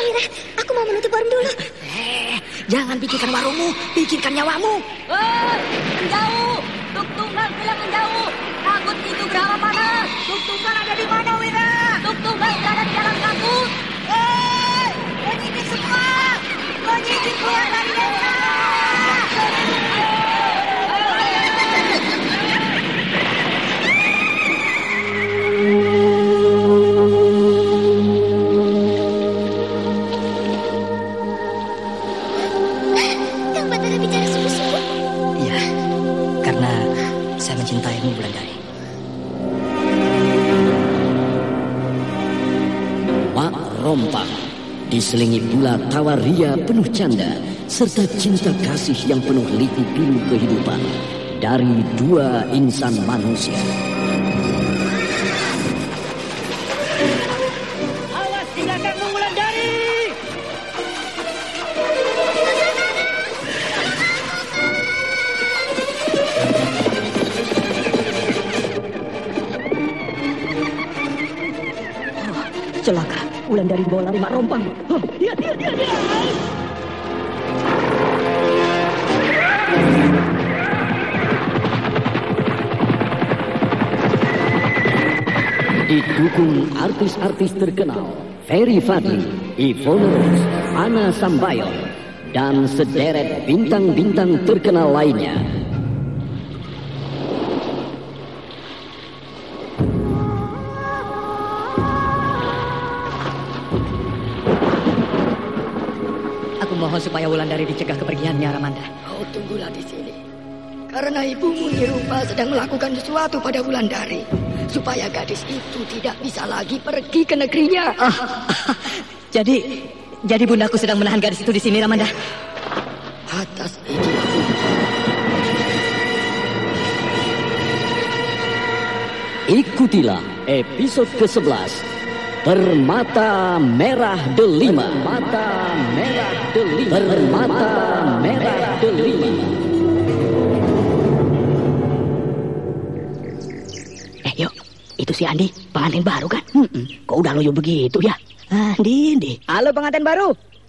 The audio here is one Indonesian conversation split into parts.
tunggu Kang Ira. Aku mau menutup warung dulu. Eh, jangan pikirkan warungmu, pikirkan nyawamu. Hei, menjauh! Tuk Tunggal bilang menjauh! Takut itu berapa mana? Tuk Tunggal ada di mana, Wira? Tuk Tunggal berada di dalam takut. Hei, penyidik semua! Penyidik keluar dari desa! Pula tawa ria penuh canda serta cinta kasih yang penuh liku pilu kehidupan dari dua insan manusia. Awas tinggalkanmu Wulandari! Oh, celaka, Wulandari bawa lari mak rompang. Oh, dia, dia, dia, dia. Didukung artis-artis terkenal Ferry Fadli, Ivone Rose, Ana Sambayon, dan sederet bintang-bintang terkenal lainnya. Supaya Wulandari dicegah kepergiannya, Ramanda. Kau tunggulah di sini. Karena ibumu Nirupa sedang melakukan sesuatu pada Wulandari. Supaya gadis itu tidak bisa lagi pergi ke negerinya. Ah, jadi, jadi bundaku sedang menahan gadis itu di sini, Ramanda. Atas aku. Ikutilah episode ke-11 Permata Merah Delima Permata Merah Delima Permata Merah Delima Eh, yuk. Itu si Andi, pengantin baru kan? Hmm, kok udah loyo begitu ya? Andi, Andi. Halo pengantin baru,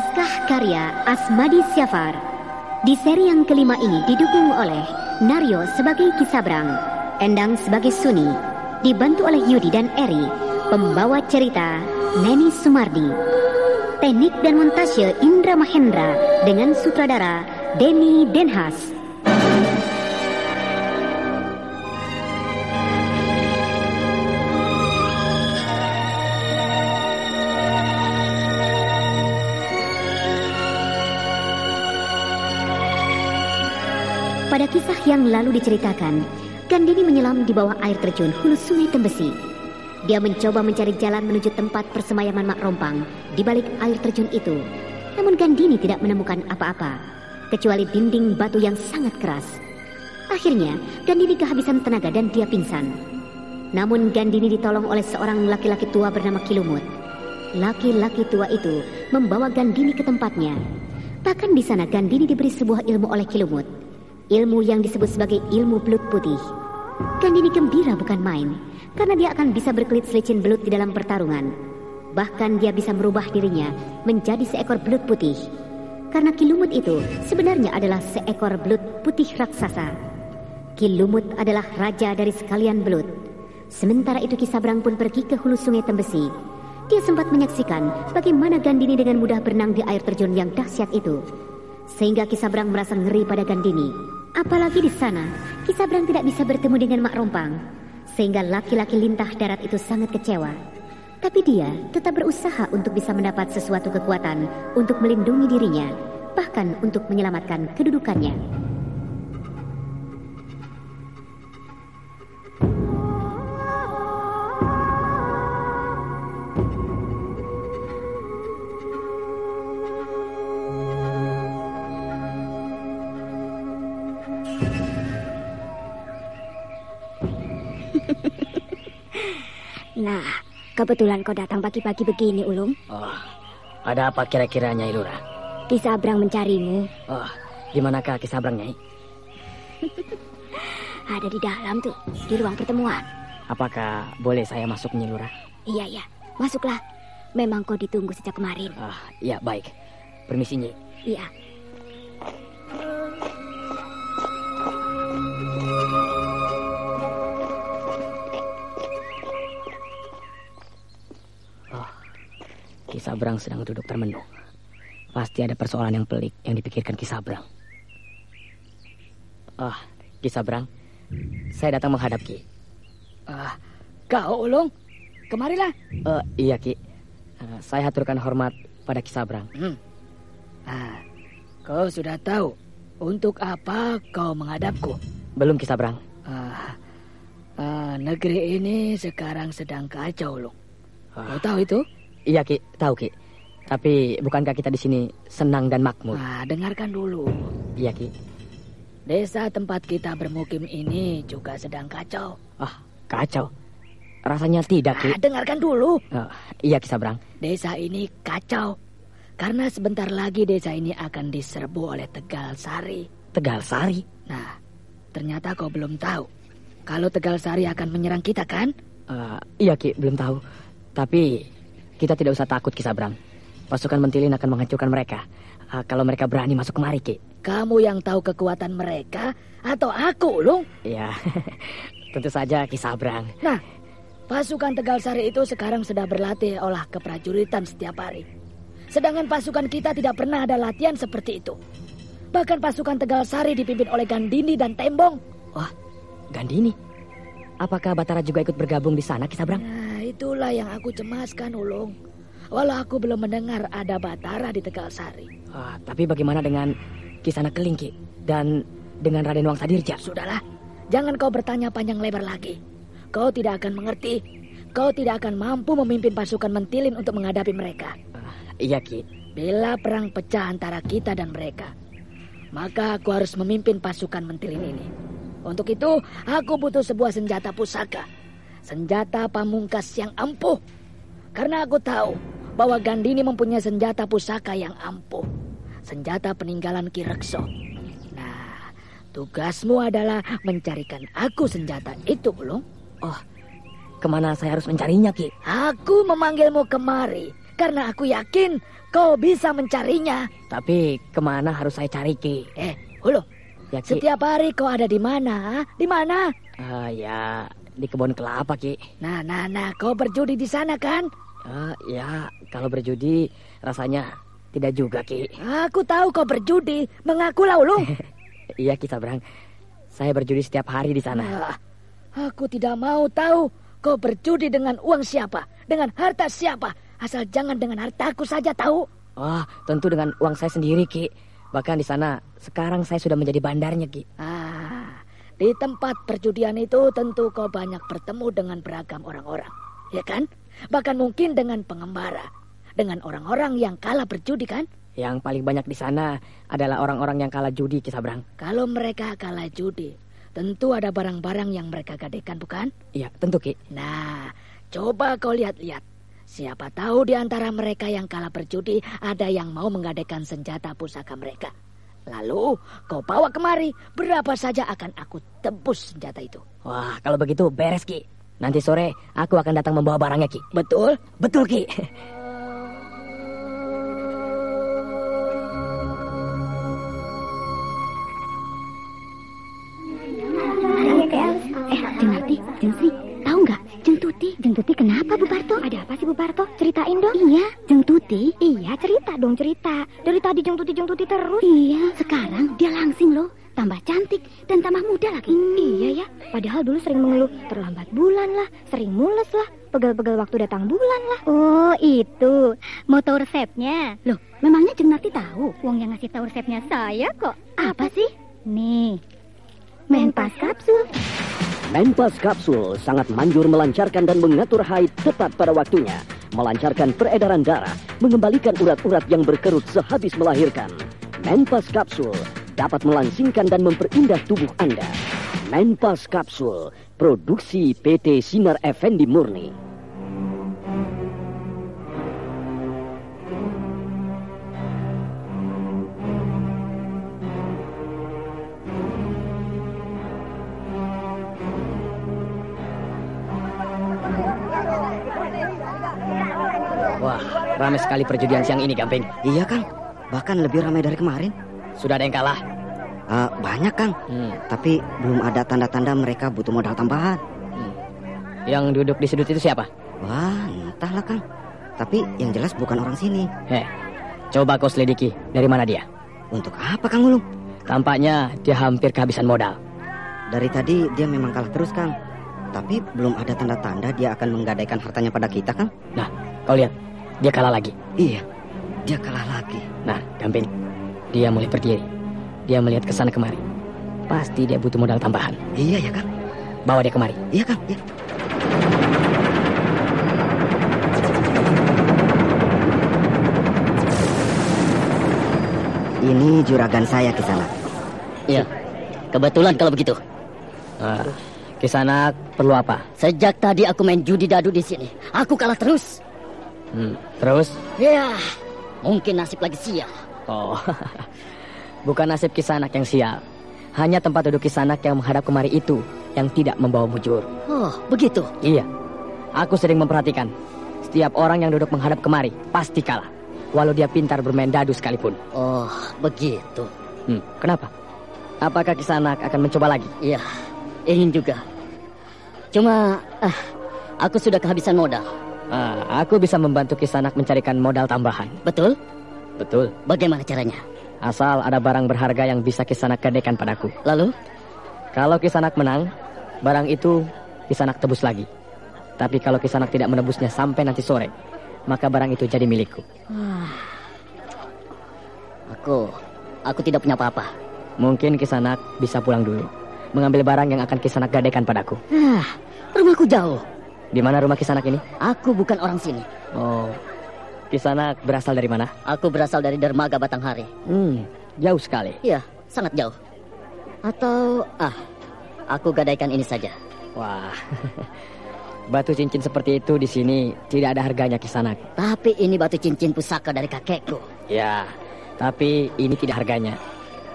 Naskah karya Asmadi Syafar. Di seri yang kelima ini didukung oleh Naryo sebagai Kisabrang, Endang sebagai Suni, dibantu oleh Yudi dan Eri, pembawa cerita Neni Sumardi. Teknik dan montase Indra Mahendra dengan sutradara Denny Denhas. Pada kisah yang lalu diceritakan, Gandini menyelam di bawah air terjun hulu sungai Tembesi. Dia mencoba mencari jalan menuju tempat persemayaman Mak Rompang di balik air terjun itu. Namun Gandini tidak menemukan apa-apa, kecuali dinding batu yang sangat keras. Akhirnya, Gandini kehabisan tenaga dan dia pingsan. Namun Gandini ditolong oleh seorang laki-laki tua bernama Kilumut. Laki-laki tua itu membawa Gandini ke tempatnya. Bahkan di sana Gandini diberi sebuah ilmu oleh Kilumut ilmu yang disebut sebagai ilmu belut putih. Gandini gembira bukan main, karena dia akan bisa berkelit selicin belut di dalam pertarungan. Bahkan dia bisa merubah dirinya menjadi seekor belut putih. Karena Kilumut itu sebenarnya adalah seekor belut putih raksasa. Kilumut adalah raja dari sekalian belut. Sementara itu Kisabrang pun pergi ke hulu sungai Tembesi. Dia sempat menyaksikan bagaimana Gandini dengan mudah berenang di air terjun yang dahsyat itu. Sehingga Kisabrang merasa ngeri pada Gandini Apalagi di sana, Kisabrang tidak bisa bertemu dengan Mak Rompang, sehingga laki-laki lintah darat itu sangat kecewa. Tapi dia tetap berusaha untuk bisa mendapat sesuatu kekuatan untuk melindungi dirinya, bahkan untuk menyelamatkan kedudukannya. Kebetulan kau datang pagi-pagi begini, Ulum. Oh, ada apa kira-kira Nyai Lurah? Kisabrang mencarimu. Oh, di manakah Kisabrang, Nyai? Ada di dalam tuh, di ruang pertemuan. Apakah boleh saya masuk, Nyai Lurah? Iya, iya. Masuklah. Memang kau ditunggu sejak kemarin. Ah, iya, baik. Permisi, Nyai. Iya. Kisabrang sedang duduk termenung. Pasti ada persoalan yang pelik yang dipikirkan Kisabrang. Ah, Kisabrang, saya datang menghadap Ki. Ah, kau ulung, kemarilah. Uh, iya Ki, uh, saya haturkan hormat pada Kisabrang. Hmm. Ah, kau sudah tahu untuk apa kau menghadapku? Belum Kisabrang. Ah, ah, negeri ini sekarang sedang kacau, Ulung. Ah. Kau tahu itu? Iya Ki, tahu Ki. Tapi bukankah kita di sini senang dan makmur? Nah, dengarkan dulu. Iya Ki. Desa tempat kita bermukim ini juga sedang kacau. Ah, kacau. Rasanya tidak, Ki. Nah, dengarkan dulu. Oh, iya, Ki Sabrang. Desa ini kacau. Karena sebentar lagi desa ini akan diserbu oleh Tegal Sari. Tegal Sari? Nah, ternyata kau belum tahu. Kalau Tegal Sari akan menyerang kita, kan? Uh, iya, Ki, belum tahu. Tapi kita tidak usah takut, Kisabrang. Pasukan Mentilin akan menghancurkan mereka. Uh, kalau mereka berani masuk kemari, Ki. Kamu yang tahu kekuatan mereka atau aku, Lung? Iya, tentu saja Kisabrang. Nah, pasukan Tegal Sari itu sekarang sedang berlatih olah keprajuritan setiap hari. Sedangkan pasukan kita tidak pernah ada latihan seperti itu. Bahkan pasukan Tegal Sari dipimpin oleh Gandini dan Tembong. Wah, Gandini? Apakah Batara juga ikut bergabung di sana, Kisabrang? Nah, itulah yang aku cemaskan, Ulung. Walau aku belum mendengar ada Batara di Tegal Sari. Ah, tapi bagaimana dengan Kisana Kelingki dan dengan Raden Wangsa Dirja? Sudahlah, jangan kau bertanya panjang lebar lagi. Kau tidak akan mengerti. Kau tidak akan mampu memimpin pasukan mentilin untuk menghadapi mereka. Uh, iya, Ki. Bila perang pecah antara kita dan mereka, maka aku harus memimpin pasukan mentilin ini. Untuk itu, aku butuh sebuah senjata pusaka. Senjata pamungkas yang ampuh. Karena aku tahu bahwa Gandini mempunyai senjata pusaka yang ampuh. Senjata peninggalan Kirekso. Nah, tugasmu adalah mencarikan aku senjata itu, belum? Oh, ke mana saya harus mencarinya, Ki? Aku memanggilmu kemari karena aku yakin kau bisa mencarinya. Tapi ke mana harus saya cari, Ki? Eh, Hulu, Ya, Setiap hari kau ada di mana? Di mana? Uh, ya, di kebun kelapa, Ki. Nah, nah, nah, kau berjudi di sana kan? Ah, ya, kalau berjudi rasanya tidak juga, Ki. Aku tahu kau berjudi. Mengaku Laulung. iya, Ki Sabrang. Saya berjudi setiap hari di sana. Ah, aku tidak mau tahu kau berjudi dengan uang siapa, dengan harta siapa. Asal jangan dengan hartaku saja tahu. Wah, tentu dengan uang saya sendiri, Ki. Bahkan di sana sekarang saya sudah menjadi bandarnya, Ki. Ah, di tempat perjudian itu tentu kau banyak bertemu dengan beragam orang-orang, ya kan? Bahkan mungkin dengan pengembara, dengan orang-orang yang kalah berjudi kan? Yang paling banyak di sana adalah orang-orang yang kalah judi, Ki Sabrang. Kalau mereka kalah judi, tentu ada barang-barang yang mereka gadekan, bukan? Iya, tentu, Ki. Nah, coba kau lihat-lihat. Siapa tahu di antara mereka yang kalah berjudi ada yang mau menggadaikan senjata pusaka mereka. Lalu kau bawa kemari, berapa saja akan aku tebus senjata itu. Wah, kalau begitu beres, Ki. Nanti sore aku akan datang membawa barangnya, Ki. Betul? Betul, Ki. Ceritain dong. Iya, Jeng Tuti. Iya, cerita dong cerita. Dari tadi Jeng Tuti, Jeng Tuti terus. Iya, sekarang dia langsing loh. Tambah cantik dan tambah muda lagi. Iya ya, padahal dulu sering mengeluh terlambat bulan lah, sering mules lah, pegal-pegal waktu datang bulan lah. Oh, itu. Mau tahu resepnya? Loh, memangnya Jeng Nati tahu? Wong yang ngasih tahu resepnya saya kok. Apa sih? Nih, Menpas kapsul. Menpas Kapsul sangat manjur melancarkan dan mengatur haid tepat pada waktunya, melancarkan peredaran darah, mengembalikan urat-urat yang berkerut sehabis melahirkan. Menpas Kapsul dapat melangsingkan dan memperindah tubuh Anda. Menpas Kapsul, produksi PT Sinar Effendi Murni. Ramai sekali perjudian siang ini, Gamping. Iya, Kang. Bahkan lebih ramai dari kemarin. Sudah ada yang kalah. Eh, banyak, Kang. Hmm. Tapi belum ada tanda-tanda mereka butuh modal tambahan. hmm. Yang duduk di sudut itu siapa? Wah, entahlah, Kang. Tapi yang jelas bukan orang sini. Heh, coba kau selidiki. Dari mana dia? Untuk apa, Kang Ulung? Tampaknya dia hampir kehabisan modal. Dari tadi dia memang kalah terus, Kang. Tapi belum ada tanda-tanda dia akan menggadaikan hartanya pada kita, Kang. Nah, kau lihat. Dia kalah lagi. Iya, dia kalah lagi. Nah, Gamping. Dia mulai berdiri. Dia melihat ke sana kemari. Pasti dia butuh modal tambahan. Iya ya, Kang. Bawa dia kemari. Iya, Kang. Iya. Ini juragan saya ke sana. Iya, kebetulan kalau begitu. Ah, Kisanak perlu apa? Sejak tadi aku main judi dadu di sini. Aku kalah terus. Hmm, terus? Ya, mungkin nasib lagi sial. Oh, bukan nasib Kisanak yang sial. Hanya tempat duduk Kisanak yang menghadap kemari itu yang tidak membawa mujur. Oh, begitu. Iya, aku sering memperhatikan. Setiap orang yang duduk menghadap kemari pasti kalah. Walau dia pintar bermain dadu sekalipun. Oh, begitu. Hmm, kenapa? Apakah Kisanak akan mencoba lagi? Iya, ingin juga. Cuma, ah, aku sudah kehabisan modal. Ah, aku bisa membantu Kisanak mencarikan modal tambahan. Betul? Betul. Bagaimana caranya? Asal ada barang berharga yang bisa Kisanak gadekan padaku. Lalu? Kalau Kisanak menang, barang itu Kisanak tebus lagi. Tapi kalau Kisanak tidak menebusnya sampai nanti sore, maka barang itu jadi milikku. Aku, aku tidak punya apa-apa. Mungkin Kisanak bisa pulang dulu, mengambil barang yang akan Kisanak gadekan padaku. Ah, rumahku jauh. Di mana rumah Kisanak ini? Aku bukan orang sini. Oh, Kisanak berasal dari mana? Aku berasal dari Dermaga Batanghari. Hmm, jauh sekali. Iya, sangat jauh. Atau, ah, aku gadaikan ini saja. Wah, batu cincin seperti itu di sini tidak ada harganya Kisanak. Tapi ini batu cincin pusaka dari kakekku. Ya, tapi ini tidak harganya.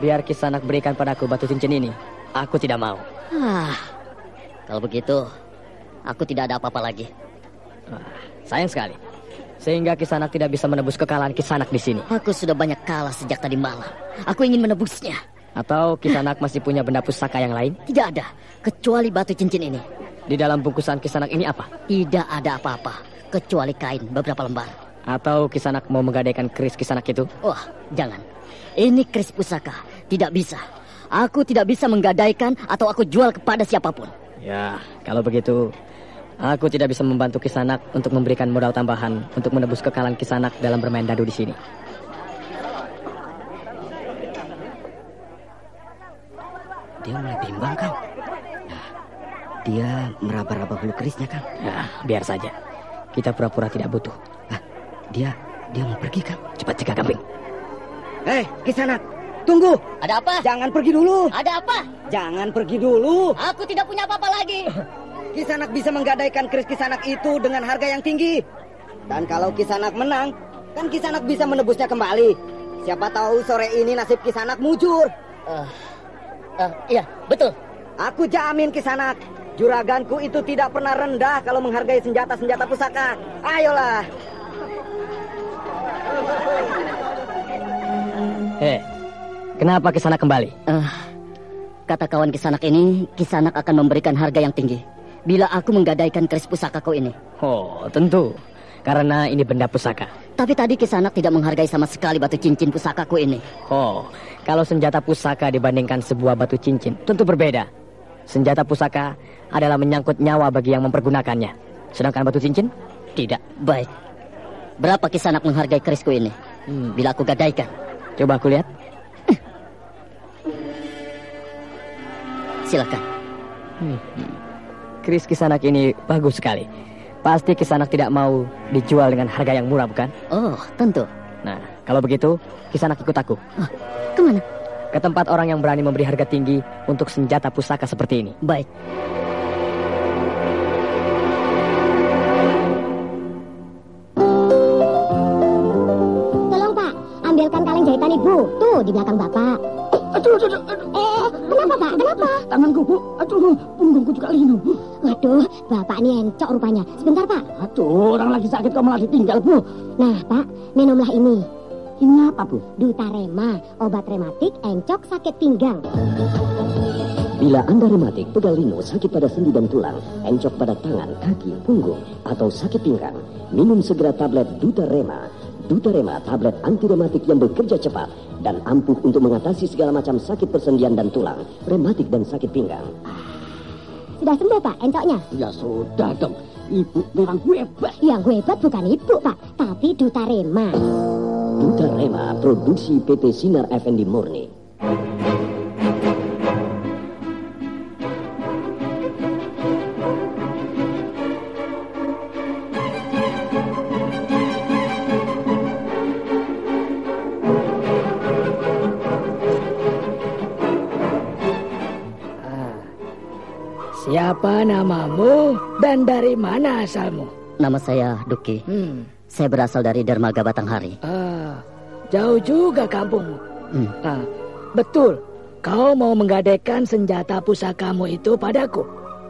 Biar Kisanak berikan padaku batu cincin ini. Aku tidak mau. Ah, kalau begitu, aku tidak ada apa-apa lagi. Wah, sayang sekali. Sehingga Kisanak tidak bisa menebus kekalahan Kisanak di sini. Aku sudah banyak kalah sejak tadi malam. Aku ingin menebusnya. Atau Kisanak masih punya benda pusaka yang lain? Tidak ada, kecuali batu cincin ini. Di dalam bungkusan kisanak ini apa? Tidak ada apa-apa, kecuali kain beberapa lembar. Atau kisanak mau menggadaikan keris kisanak itu? Wah, jangan. Ini keris pusaka, tidak bisa. Aku tidak bisa menggadaikan atau aku jual kepada siapa pun. Ya, kalau begitu, aku tidak bisa membantu kisanak untuk memberikan modal tambahan untuk menebus kekalahan kisanak dalam bermain dadu di sini. Dia mulai bimbang, Kang. Nah, dia meraba-raba bulu kerisnya, Kang. Ya, biar saja. Kita pura-pura tidak butuh. Ah, dia dia mau pergi, Kang. Cepat cegah kambing. Eh, Kisanak, tunggu. Ada apa? Jangan pergi dulu. Ada apa? Jangan pergi dulu. Aku tidak punya apa-apa lagi. Kisanak bisa menggadaikan keris Kisanak itu dengan harga yang tinggi. Dan kalau Kisanak menang, kan Kisanak bisa menebusnya kembali. Siapa tahu sore ini nasib Kisanak mujur. Uh, uh, iya, betul. Aku jamin Kisanak, juraganku itu tidak pernah rendah kalau menghargai senjata-senjata pusaka. Ayolah. Eh, kenapa Kisanak kembali? Uh, kata kawan Kisanak ini, Kisanak akan memberikan harga yang tinggi. Bila aku menggadaikan keris pusakaku ini. Oh, tentu. Karena ini benda pusaka. Tapi tadi Kisanak tidak menghargai sama sekali batu cincin pusakaku ini. Oh, kalau senjata pusaka dibandingkan sebuah batu cincin, tentu berbeda. Senjata pusaka adalah menyangkut nyawa bagi yang mempergunakannya. Sedangkan batu cincin, tidak. Baik. Berapa Kisanak menghargai kerisku ini? Hmm. Bila aku gadaikan. Coba aku lihat. Silakan. Hmm. Keris Kisanak ini bagus sekali. Pasti Kisanak tidak mau dijual dengan harga yang murah, bukan? Oh, tentu. Nah, kalau begitu, Kisanak ikut aku. Oh, ke mana? Ke tempat orang yang berani memberi harga tinggi untuk senjata pusaka seperti ini. Baik. Tolong Pak, ambilkan kaleng jahitan Ibu. Tuh, di belakang Bapak. Aduh, aduh, aduh, aduh. Eh, kenapa Pak? Kenapa? Tanganku, Bu. Aduh, punggungku juga linu. Waduh, Bapak ini encok rupanya. Sebentar Pak. Aduh, orang lagi sakit kok malah ditinggal, Bu. Nah, Pak, minumlah ini. Ini apa, Bu? Dutarema, obat rematik encok sakit pinggang. Bila Anda rematik, pegal lino, sakit pada sendi dan tulang, encok pada tangan, kaki, punggung, atau sakit pinggang, minum segera tablet Dutarema. Dutarema, tablet anti rematik yang bekerja cepat dan ampuh untuk mengatasi segala macam sakit persendian dan tulang, rematik dan sakit pinggang. Sudah sembuh Pak encoknya? Ya sudah dong. Ibu memang hebat. Yang hebat bukan ibu Pak, tapi Dutarema. Dutarema, produksi PT Sinar Effendi Murni. Dan dari mana asalmu? Nama saya Duki. Hmm. Saya berasal dari Dermaga Batanghari. Ah, jauh juga kampungmu. Hmm. Ah, betul. Kau mau menggadaikan senjata pusakamu itu padaku?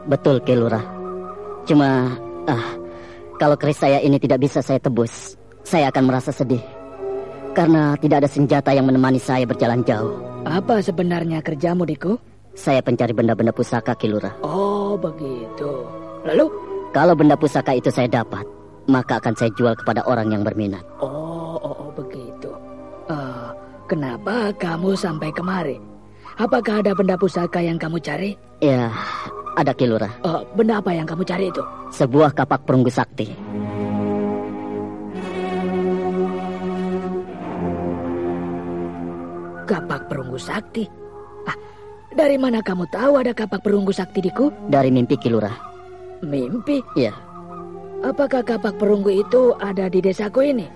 Betul, Kilurah. Cuma, ah, kalau keris saya ini tidak bisa saya tebus, saya akan merasa sedih. Karena tidak ada senjata yang menemani saya berjalan jauh. Apa sebenarnya kerjamu, Diku? Saya pencari benda-benda pusaka, Kilurah. Oh, begitu. Lalu? Kalau benda pusaka itu saya dapat, maka akan saya jual kepada orang yang berminat. Oh, oh, oh begitu. Uh, kenapa kamu sampai kemari? Apakah ada benda pusaka yang kamu cari? Ya, ada Kilurah. Uh, benda apa yang kamu cari itu? Sebuah kapak perunggu sakti. Kapak perunggu sakti? Ah, dari mana kamu tahu ada kapak perunggu sakti diku? Dari mimpi Kilurah. Mimpi? Iya. Apakah kapak perunggu itu ada di desaku ini?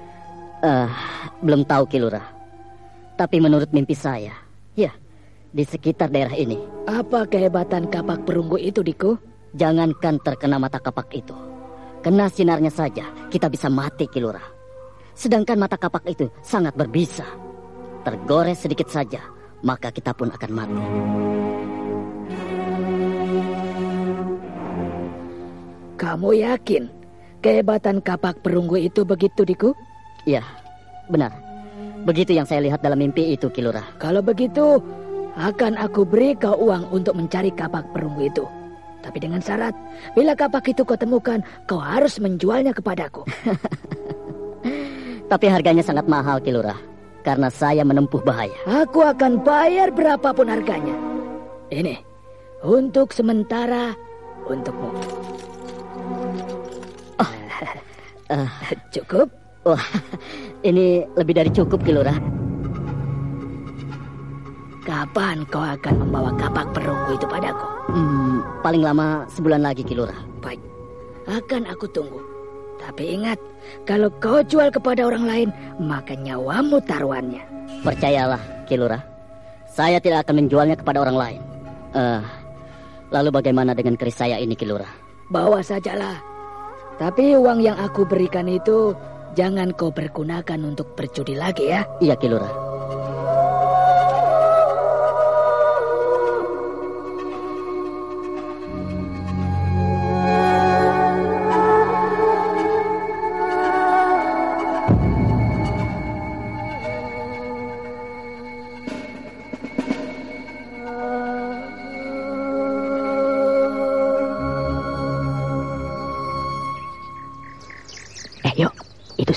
Uh, belum tahu Kilurah. Tapi menurut mimpi saya, ya, di sekitar daerah ini. Apa kehebatan kapak perunggu itu, Diku? Jangankan terkena mata kapak itu. Kena sinarnya saja, kita bisa mati, Kilurah. Sedangkan mata kapak itu sangat berbisa. Tergores sedikit saja, maka kita pun akan mati. Kamu yakin kehebatan kapak perunggu itu begitu, Diku? Iya, benar. Begitu yang saya lihat dalam mimpi itu, Kilurah. Kalau begitu, akan aku beri kau uang untuk mencari kapak perunggu itu. Tapi dengan syarat, bila kapak itu kau temukan, kau harus menjualnya kepadaku. Tapi harganya sangat mahal, Kilurah. Karena saya menempuh bahaya. Aku akan bayar berapapun harganya. Ini, untuk sementara, untukmu. Uh, cukup? Wah, ini lebih dari cukup, Kilurah. Kapan kau akan membawa kapak perunggu itu padaku? Hmm, paling lama sebulan lagi, Kilurah. Baik, akan aku tunggu. Tapi ingat, kalau kau jual kepada orang lain, maka nyawamu taruhannya. Percayalah, Kilurah. Saya tidak akan menjualnya kepada orang lain. Uh, lalu bagaimana dengan keris saya ini, Kilurah? Bawa sajalah. Tapi uang yang aku berikan itu jangan kau pergunakan untuk berjudi lagi ya. Iya, Kilurah.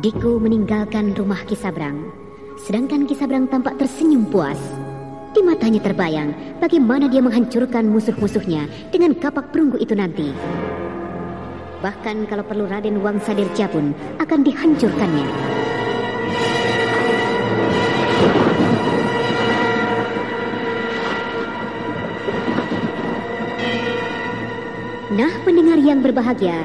Diko meninggalkan rumah Kisabrang, sedangkan Kisabrang tampak tersenyum puas. Di matanya terbayang bagaimana dia menghancurkan musuh-musuhnya dengan kapak perunggu itu nanti. Bahkan kalau perlu Raden Wangsa Dirja pun akan dihancurkannya. Nah, pendengar yang berbahagia,